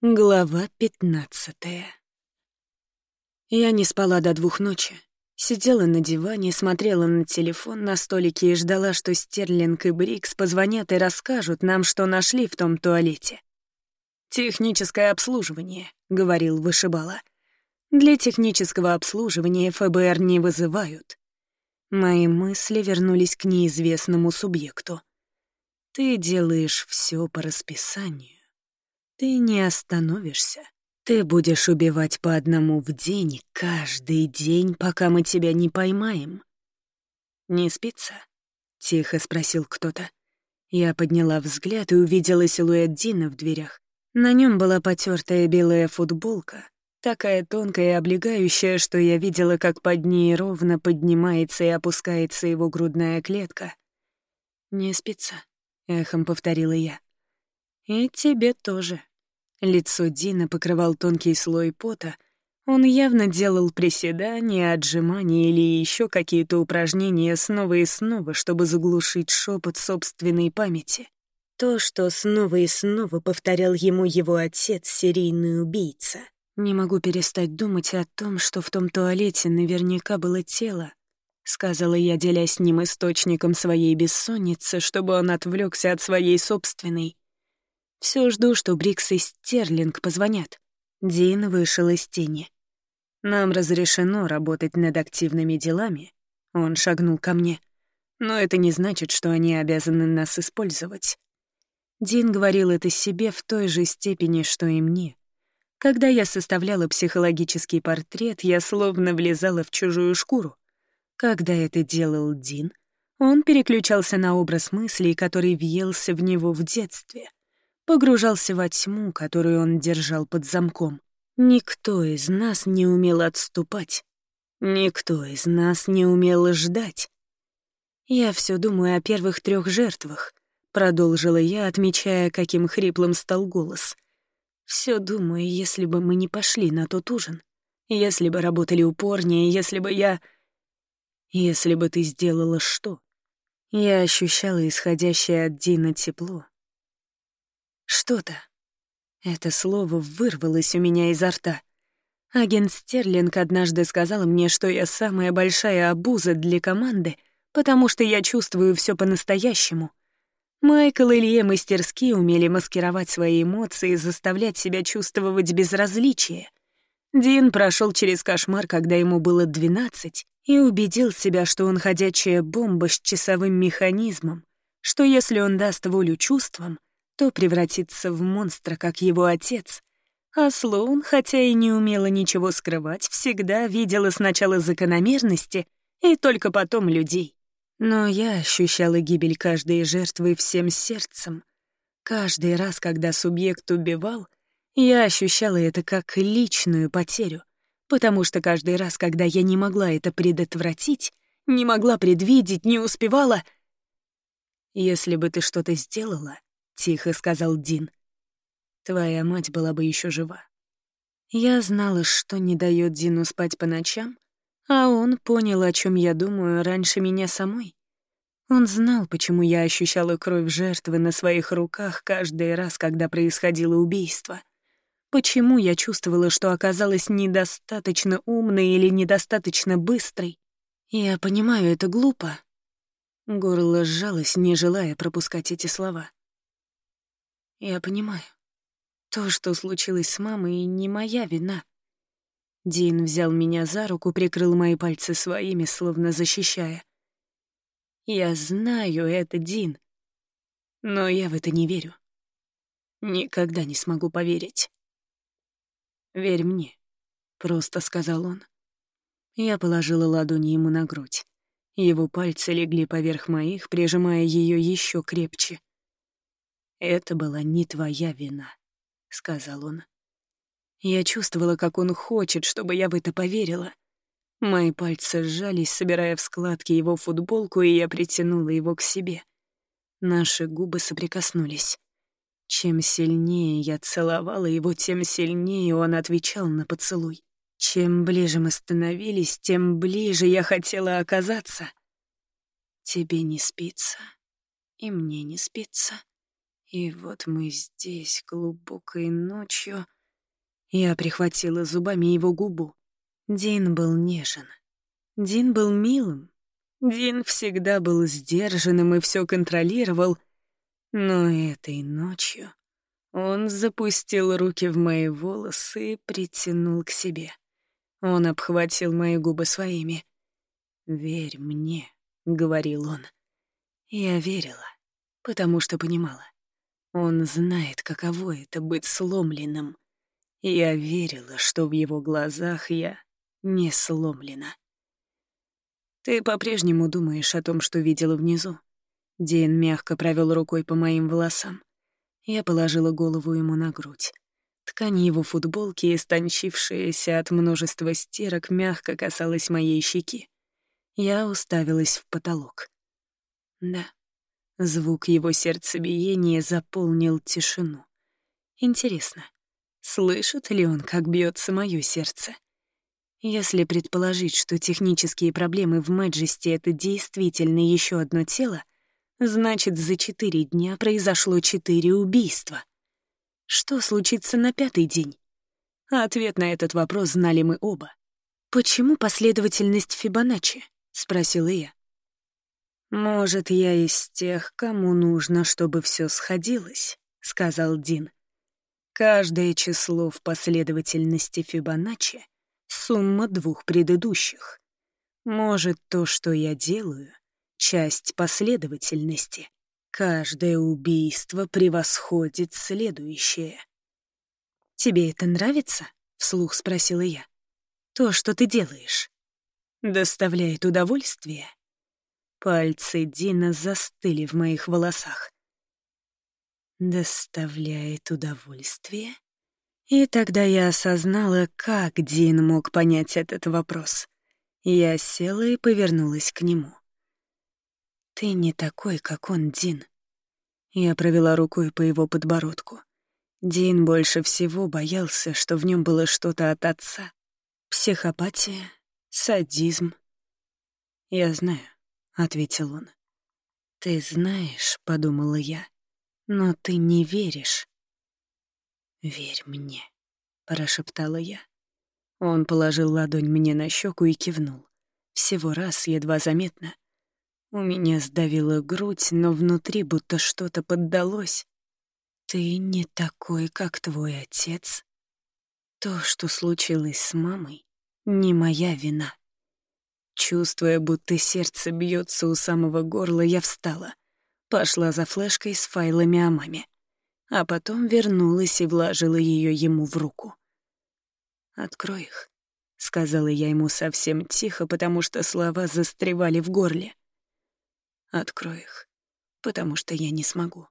Глава пятнадцатая Я не спала до двух ночи. Сидела на диване, смотрела на телефон на столике и ждала, что Стерлинг и Брикс позвонят и расскажут нам, что нашли в том туалете. «Техническое обслуживание», — говорил вышибала. «Для технического обслуживания ФБР не вызывают». Мои мысли вернулись к неизвестному субъекту. «Ты делаешь все по расписанию». Ты не остановишься. Ты будешь убивать по одному в день, каждый день, пока мы тебя не поймаем. «Не спится?» — тихо спросил кто-то. Я подняла взгляд и увидела силуэт Дина в дверях. На нем была потертая белая футболка, такая тонкая и облегающая, что я видела, как под ней ровно поднимается и опускается его грудная клетка. «Не спится», — эхом повторила я. «И тебе тоже». Лицо Дина покрывал тонкий слой пота. Он явно делал приседания, отжимания или еще какие-то упражнения снова и снова, чтобы заглушить шепот собственной памяти. То, что снова и снова повторял ему его отец, серийный убийца. Не могу перестать думать о том, что в том туалете наверняка было тело, — сказала я, делясь с ним источником своей бессонницы, чтобы он отвлекся от своей собственной. Все жду, что Брикс и Стерлинг позвонят. Дин вышел из тени. Нам разрешено работать над активными делами. Он шагнул ко мне. Но это не значит, что они обязаны нас использовать. Дин говорил это себе в той же степени, что и мне. Когда я составляла психологический портрет, я словно влезала в чужую шкуру. Когда это делал Дин, он переключался на образ мыслей, который въелся в него в детстве — погружался во тьму, которую он держал под замком. Никто из нас не умел отступать. Никто из нас не умел ждать. «Я все думаю о первых трех жертвах», — продолжила я, отмечая, каким хриплым стал голос. «Все думаю, если бы мы не пошли на тот ужин, если бы работали упорнее, если бы я... Если бы ты сделала что?» Я ощущала исходящее от Дина тепло, что-то. Это слово вырвалось у меня изо рта. Агент Стерлинг однажды сказал мне, что я самая большая обуза для команды, потому что я чувствую все по-настоящему. Майкл и Илье мастерски умели маскировать свои эмоции и заставлять себя чувствовать безразличие. Дин прошел через кошмар, когда ему было 12, и убедил себя, что он ходячая бомба с часовым механизмом, что если он даст волю чувствам, то превратится в монстра, как его отец. А Слоун, хотя и не умела ничего скрывать, всегда видела сначала закономерности и только потом людей. Но я ощущала гибель каждой жертвы всем сердцем. Каждый раз, когда субъект убивал, я ощущала это как личную потерю, потому что каждый раз, когда я не могла это предотвратить, не могла предвидеть, не успевала... Если бы ты что-то сделала, тихо сказал Дин. Твоя мать была бы еще жива. Я знала, что не дает Дину спать по ночам, а он понял, о чем я думаю, раньше меня самой. Он знал, почему я ощущала кровь жертвы на своих руках каждый раз, когда происходило убийство. Почему я чувствовала, что оказалась недостаточно умной или недостаточно быстрой. Я понимаю, это глупо. Горло сжалось, не желая пропускать эти слова. Я понимаю. То, что случилось с мамой, не моя вина. Дин взял меня за руку, прикрыл мои пальцы своими, словно защищая. Я знаю это, Дин. Но я в это не верю. Никогда не смогу поверить. «Верь мне», — просто сказал он. Я положила ладони ему на грудь. Его пальцы легли поверх моих, прижимая ее еще крепче. «Это была не твоя вина», — сказал он. Я чувствовала, как он хочет, чтобы я в это поверила. Мои пальцы сжались, собирая в складки его футболку, и я притянула его к себе. Наши губы соприкоснулись. Чем сильнее я целовала его, тем сильнее он отвечал на поцелуй. Чем ближе мы становились, тем ближе я хотела оказаться. Тебе не спится, и мне не спится. И вот мы здесь глубокой ночью. Я прихватила зубами его губу. Дин был нежен. Дин был милым. Дин всегда был сдержанным и все контролировал. Но этой ночью он запустил руки в мои волосы и притянул к себе. Он обхватил мои губы своими. «Верь мне», — говорил он. Я верила, потому что понимала. Он знает, каково это — быть сломленным. Я верила, что в его глазах я не сломлена. «Ты по-прежнему думаешь о том, что видела внизу?» Дин мягко провел рукой по моим волосам. Я положила голову ему на грудь. Ткань его футболки, истончившаяся от множества стирок, мягко касалась моей щеки. Я уставилась в потолок. Да, звук его сердцебиения заполнил тишину. Интересно, слышит ли он, как бьется мое сердце? Если предположить, что технические проблемы в Мэджесте — это действительно еще одно тело, значит, за четыре дня произошло четыре убийства. Что случится на пятый день? Ответ на этот вопрос знали мы оба. «Почему последовательность Фибоначчи?» — спросила я. «Может, я из тех, кому нужно, чтобы все сходилось», — сказал Дин. «Каждое число в последовательности Фибоначчи — сумма двух предыдущих. Может, то, что я делаю, — часть последовательности. Каждое убийство превосходит следующее». «Тебе это нравится?» — вслух спросила я. «То, что ты делаешь, доставляет удовольствие?» Пальцы Дина застыли в моих волосах. Доставляет удовольствие? И тогда я осознала, как Дин мог понять этот вопрос. Я села и повернулась к нему. «Ты не такой, как он, Дин». Я провела рукой по его подбородку. Дин больше всего боялся, что в нем было что-то от отца. Психопатия, садизм. Я знаю ответил он. «Ты знаешь», — подумала я, — «но ты не веришь». «Верь мне», — прошептала я. Он положил ладонь мне на щеку и кивнул. Всего раз, едва заметно. У меня сдавила грудь, но внутри будто что-то поддалось. «Ты не такой, как твой отец. То, что случилось с мамой, не моя вина». Чувствуя, будто сердце бьется у самого горла, я встала. Пошла за флешкой с файлами о маме. А потом вернулась и вложила ее ему в руку. «Открой их», — сказала я ему совсем тихо, потому что слова застревали в горле. «Открой их, потому что я не смогу».